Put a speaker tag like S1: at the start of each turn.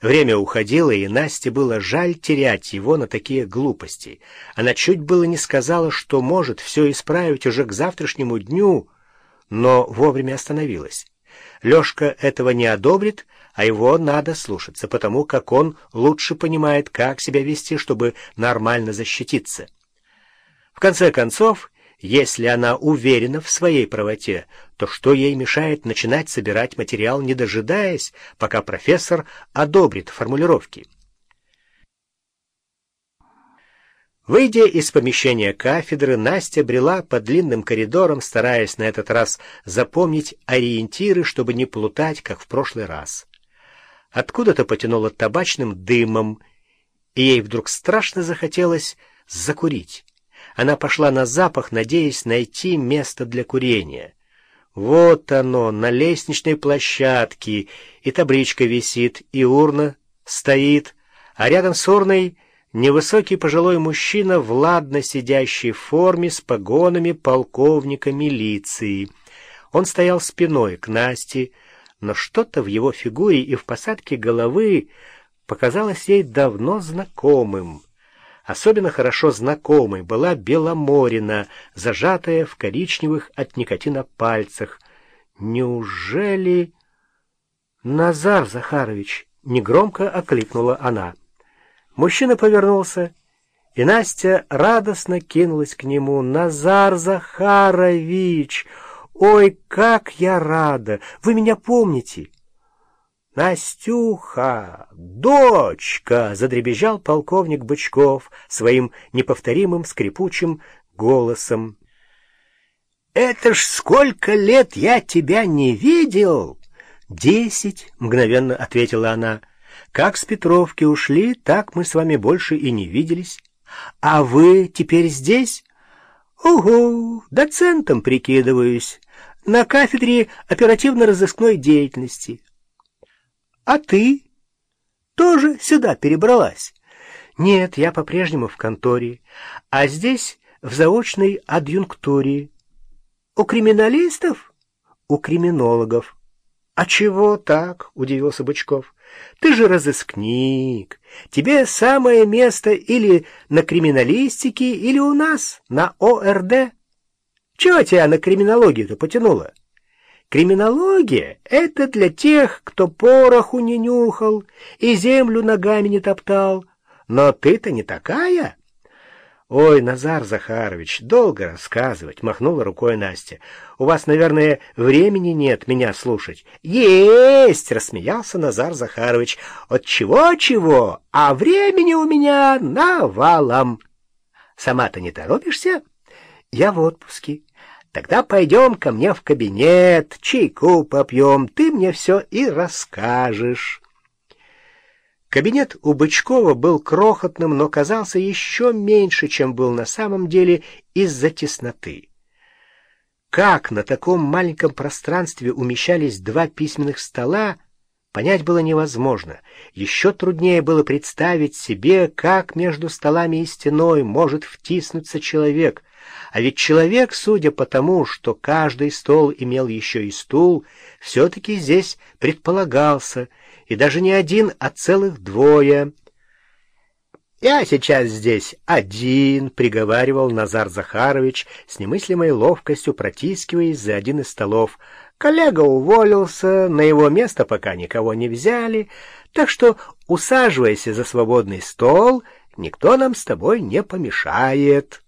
S1: Время уходило, и Насте было жаль терять его на такие глупости. Она чуть было не сказала, что может все исправить уже к завтрашнему дню, но вовремя остановилась. Лешка этого не одобрит, а его надо слушаться, потому как он лучше понимает, как себя вести, чтобы нормально защититься. В конце концов, если она уверена в своей правоте, то что ей мешает начинать собирать материал, не дожидаясь, пока профессор одобрит формулировки? Выйдя из помещения кафедры, Настя брела по длинным коридорам, стараясь на этот раз запомнить ориентиры, чтобы не плутать, как в прошлый раз. Откуда-то потянуло табачным дымом, и ей вдруг страшно захотелось закурить. Она пошла на запах, надеясь найти место для курения. Вот оно, на лестничной площадке, и табличка висит, и урна стоит, а рядом с урной невысокий пожилой мужчина в ладно сидящей форме с погонами полковника милиции. Он стоял спиной к Насте, но что-то в его фигуре и в посадке головы показалось ей давно знакомым. Особенно хорошо знакомой была Беломорина, зажатая в коричневых от никотина пальцах. «Неужели...» «Назар Захарович!» — негромко окликнула она. Мужчина повернулся, и Настя радостно кинулась к нему. «Назар Захарович! Ой, как я рада! Вы меня помните!» «Настюха! Дочка!» — задребезжал полковник Бычков своим неповторимым скрипучим голосом. «Это ж сколько лет я тебя не видел!» «Десять!» — мгновенно ответила она. «Как с Петровки ушли, так мы с вами больше и не виделись. А вы теперь здесь?» «Угу, доцентом прикидываюсь, на кафедре оперативно-розыскной деятельности». А ты тоже сюда перебралась? Нет, я по-прежнему в конторе, а здесь в заочной адъюнктуре. У криминалистов? У криминологов. А чего так? Удивился Бычков. Ты же разыскник. Тебе самое место или на криминалистике, или у нас, на ОРД. Чего тебя на криминологию-то потянуло? Криминология — это для тех, кто пороху не нюхал и землю ногами не топтал. Но ты-то не такая. «Ой, Назар Захарович, долго рассказывать», — махнула рукой Настя. «У вас, наверное, времени нет меня слушать». «Есть!» — рассмеялся Назар Захарович. «От чего-чего, а времени у меня навалом». «Сама-то не торопишься?» «Я в отпуске». Тогда пойдем ко мне в кабинет, чайку попьем, ты мне все и расскажешь. Кабинет у Бычкова был крохотным, но казался еще меньше, чем был на самом деле из-за тесноты. Как на таком маленьком пространстве умещались два письменных стола, понять было невозможно. Еще труднее было представить себе, как между столами и стеной может втиснуться человек, а ведь человек, судя по тому, что каждый стол имел еще и стул, все-таки здесь предполагался, и даже не один, а целых двое. «Я сейчас здесь один», — приговаривал Назар Захарович с немыслимой ловкостью, протискиваясь за один из столов. «Коллега уволился, на его место пока никого не взяли, так что усаживайся за свободный стол, никто нам с тобой не помешает».